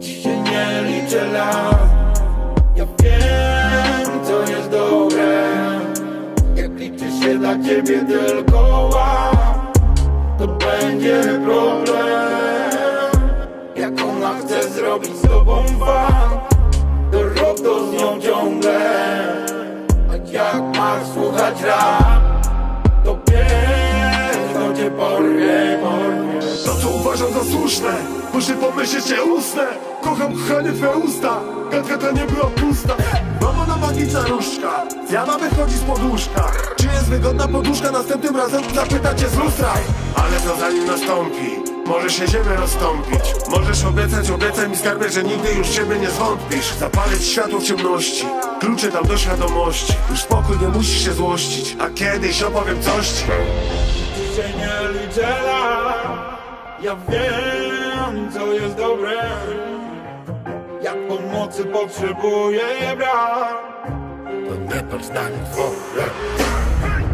Ja dzisiaj nie liczę lat. Ja wiem co jest dobre. Jak liczy się dla ciebie tylko łap To będzie problem. Jak ona chce zrobić z tobą fan To rok to z nią ciągle. A jak masz słuchać rap To piękno cię porwie, porwie. To co uważam za słuszne Muszę pomyśleć się usnę Kocham kochanie twoje usta. Gadka ta nie była pusta. Mama na magiczna różdżka Zjada wychodzi z poduszka. Czy jest wygodna poduszka? Następnym razem zapyta cię z lustra. Ale to zanim nastąpi. Może się ziemię rozstąpić. Możesz obiecać, obiecaj mi skarbie, że nigdy już ciebie nie zwątpisz. Zapalić światło w ciemności. Klucze tam do świadomości. Już spokój, nie musisz się złościć. A kiedyś opowiem coś ci. Dzisiaj nie liczę Ja wiem co jest dobre Jak pomocy potrzebuję brak. To nie patrz na w ogóle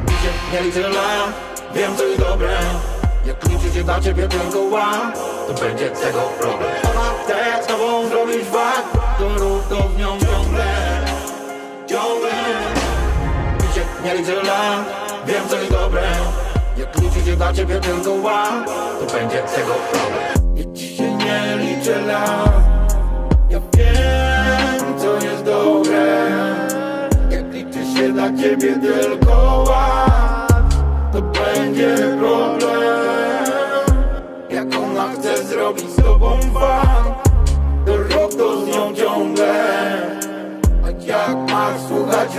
Dzisiaj nie liczę lat Wiem co jest dobre. Jak liczy się dla ciebie tylko ład To będzie tego problem. Ona chce z tobą zrobić wad To rób to z nią ciągle. Ciągle nie liczę lat Wiem co jest dobre. Jak liczy się dla ciebie tylko ład To będzie tego problem. Ja dzisiaj nie liczę lat ciebie tylko ład To będzie problem. Jak ona chce zrobić z tobą fan To rok to z nią ciągle. A jak masz słuchać